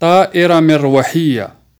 طائرة مروحية